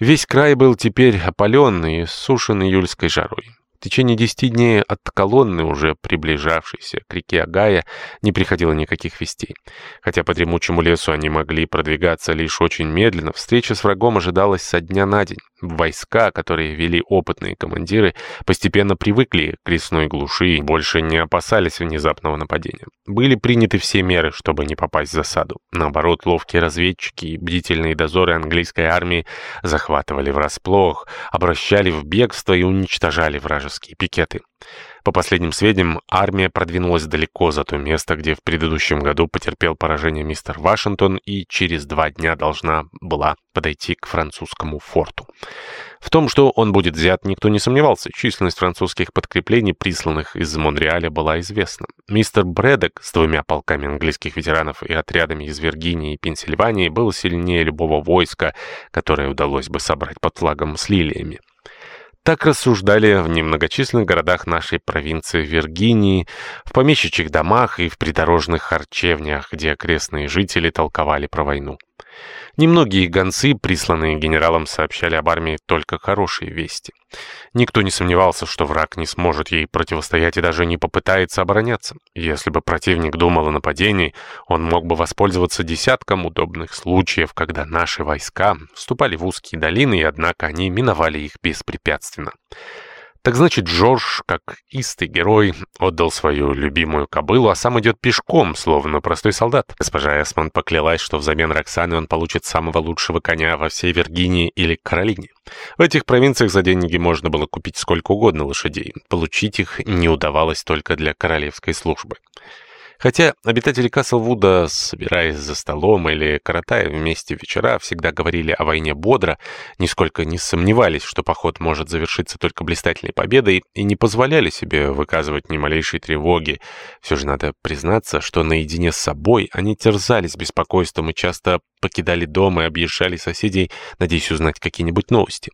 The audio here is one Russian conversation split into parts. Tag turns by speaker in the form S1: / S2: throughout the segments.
S1: Весь край был теперь опален и сушен июльской жарой. В течение десяти дней от колонны, уже приближавшейся к реке Агая, не приходило никаких вестей. Хотя по дремучему лесу они могли продвигаться лишь очень медленно, встреча с врагом ожидалась со дня на день. Войска, которые вели опытные командиры, постепенно привыкли к лесной глуши и больше не опасались внезапного нападения. Были приняты все меры, чтобы не попасть в засаду. Наоборот, ловкие разведчики и бдительные дозоры английской армии захватывали врасплох, обращали в бегство и уничтожали вражеские пикеты. По последним сведениям, армия продвинулась далеко за то место, где в предыдущем году потерпел поражение мистер Вашингтон и через два дня должна была подойти к французскому форту. В том, что он будет взят, никто не сомневался. Численность французских подкреплений, присланных из Монреаля, была известна. Мистер Брэдок с двумя полками английских ветеранов и отрядами из Виргинии и Пенсильвании был сильнее любого войска, которое удалось бы собрать под флагом с лилиями. Так рассуждали в немногочисленных городах нашей провинции Виргинии, в помещичьих домах и в придорожных харчевнях, где окрестные жители толковали про войну. Немногие гонцы, присланные генералом, сообщали об армии только хорошие вести. Никто не сомневался, что враг не сможет ей противостоять и даже не попытается обороняться. Если бы противник думал о нападении, он мог бы воспользоваться десятком удобных случаев, когда наши войска вступали в узкие долины, и однако они миновали их беспрепятственно. Так значит, Джордж, как истый герой, отдал свою любимую кобылу, а сам идет пешком, словно простой солдат. Госпожа Эсмон поклялась, что взамен Роксаны он получит самого лучшего коня во всей Виргинии или Каролине. В этих провинциях за деньги можно было купить сколько угодно лошадей. Получить их не удавалось только для королевской службы. Хотя обитатели Каслвуда, собираясь за столом или коротая вместе вечера, всегда говорили о войне бодро, нисколько не сомневались, что поход может завершиться только блистательной победой, и не позволяли себе выказывать ни малейшей тревоги. Все же надо признаться, что наедине с собой они терзались беспокойством и часто покидали дом и объезжали соседей, надеясь узнать какие-нибудь новости.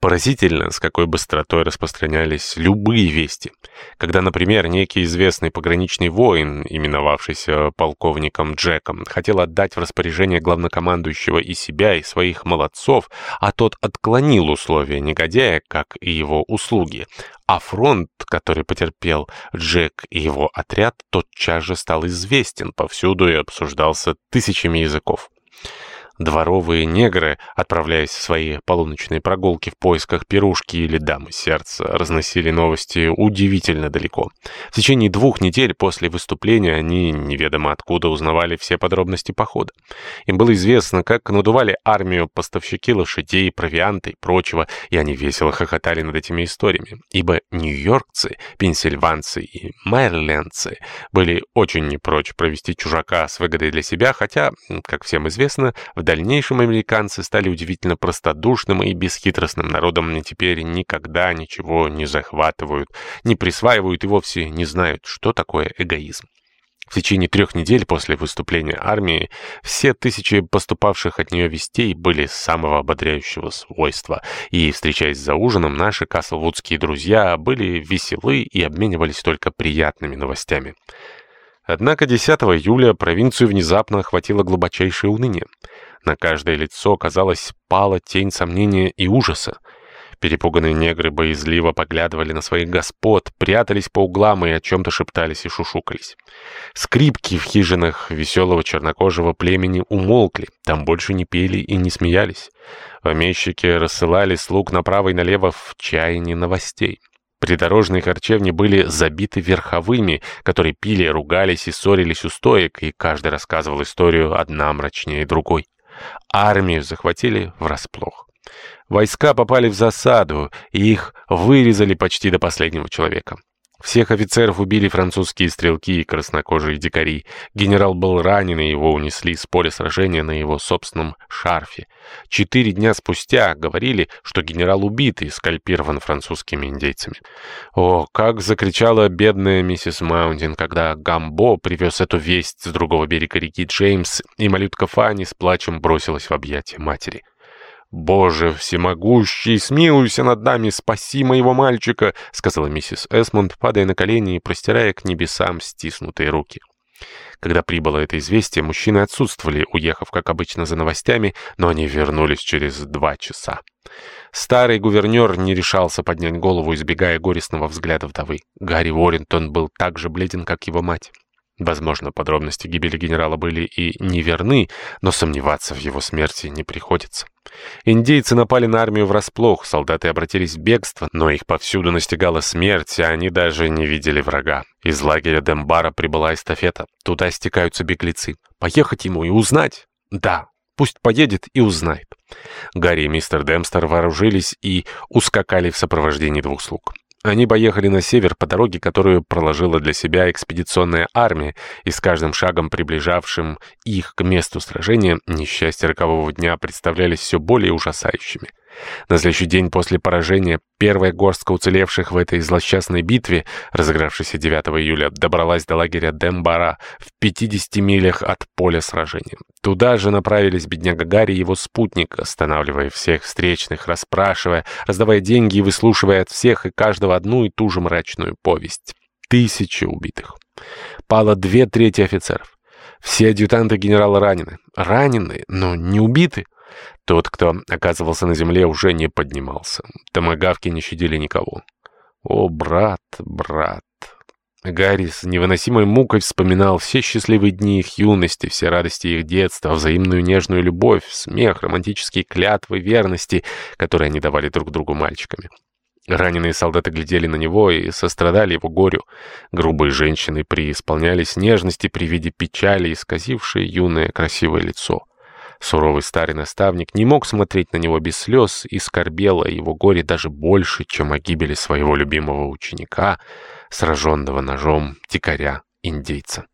S1: Поразительно, с какой быстротой распространялись любые вести. Когда, например, некий известный пограничный воин, именовавшийся полковником Джеком, хотел отдать в распоряжение главнокомандующего и себя, и своих молодцов, а тот отклонил условия негодяя, как и его услуги. А фронт, который потерпел Джек и его отряд, тотчас же стал известен повсюду и обсуждался тысячами языков. Дворовые негры, отправляясь в свои полуночные прогулки в поисках пирушки или дамы сердца, разносили новости удивительно далеко. В течение двух недель после выступления они неведомо откуда узнавали все подробности похода. Им было известно, как надували армию поставщики лошадей, провианта и прочего, и они весело хохотали над этими историями, ибо нью-йоркцы, пенсильванцы и мэрилендцы были очень не прочь провести чужака с выгодой для себя, хотя, как всем известно, в дальнейшем американцы стали удивительно простодушным и бесхитростным народом и теперь никогда ничего не захватывают, не присваивают и вовсе не знают, что такое эгоизм. В течение трех недель после выступления армии все тысячи поступавших от нее вестей были самого ободряющего свойства, и, встречаясь за ужином, наши каслвудские друзья были веселы и обменивались только приятными новостями. Однако 10 июля провинцию внезапно охватило глубочайшее уныние. На каждое лицо, казалось, пала тень сомнения и ужаса. Перепуганные негры боязливо поглядывали на своих господ, прятались по углам и о чем-то шептались и шушукались. Скрипки в хижинах веселого чернокожего племени умолкли, там больше не пели и не смеялись. Помещики рассылали слуг направо и налево в чаянии новостей. Придорожные харчевни были забиты верховыми, которые пили, ругались и ссорились у стоек, и каждый рассказывал историю одна мрачнее другой. Армию захватили врасплох. Войска попали в засаду, и их вырезали почти до последнего человека. Всех офицеров убили французские стрелки и краснокожие дикари. Генерал был ранен, и его унесли с поля сражения на его собственном шарфе. Четыре дня спустя говорили, что генерал убит и скальпирован французскими индейцами. О, как закричала бедная миссис Маунтин, когда Гамбо привез эту весть с другого берега реки Джеймс, и малютка Фанни с плачем бросилась в объятия матери. «Боже всемогущий, смилуйся над нами, спаси моего мальчика!» — сказала миссис Эсмонд, падая на колени и простирая к небесам стиснутые руки. Когда прибыло это известие, мужчины отсутствовали, уехав, как обычно, за новостями, но они вернулись через два часа. Старый гувернер не решался поднять голову, избегая горестного взгляда вдовы. Гарри Уоррентон был так же бледен, как его мать. Возможно, подробности гибели генерала были и неверны, но сомневаться в его смерти не приходится. Индейцы напали на армию врасплох, солдаты обратились в бегство, но их повсюду настигала смерть, а они даже не видели врага. Из лагеря Дембара прибыла эстафета. Туда стекаются беглецы. Поехать ему и узнать? Да, пусть поедет и узнает. Гарри и мистер Демстер вооружились и ускакали в сопровождении двух слуг. Они поехали на север по дороге, которую проложила для себя экспедиционная армия, и с каждым шагом, приближавшим их к месту сражения, несчастья рокового дня представлялись все более ужасающими. На следующий день после поражения первая горстка уцелевших в этой злосчастной битве, разыгравшейся 9 июля, добралась до лагеря Дембара в 50 милях от поля сражения. Туда же направились бедняга Гарри и его спутник, останавливая всех встречных, расспрашивая, раздавая деньги и выслушивая от всех и каждого одну и ту же мрачную повесть. Тысячи убитых. Пало две трети офицеров. Все адъютанты генерала ранены. Ранены, но не убиты. Тот, кто оказывался на земле, уже не поднимался. Томагавки не щадили никого. О, брат, брат. Гарри с невыносимой мукой вспоминал все счастливые дни их юности, все радости их детства, взаимную нежную любовь, смех, романтические клятвы верности, которые они давали друг другу мальчиками. Раненые солдаты глядели на него и сострадали его горю. Грубые женщины преисполнялись нежности при виде печали, исказившей юное красивое лицо. Суровый старый наставник не мог смотреть на него без слез и скорбел о его горе даже больше, чем о гибели своего любимого ученика, сраженного ножом дикаря-индейца.